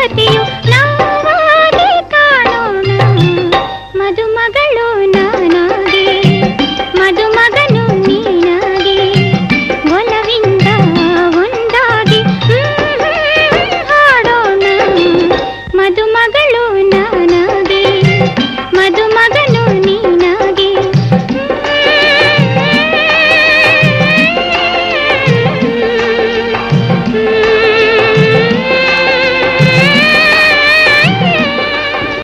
ಸತಿಯು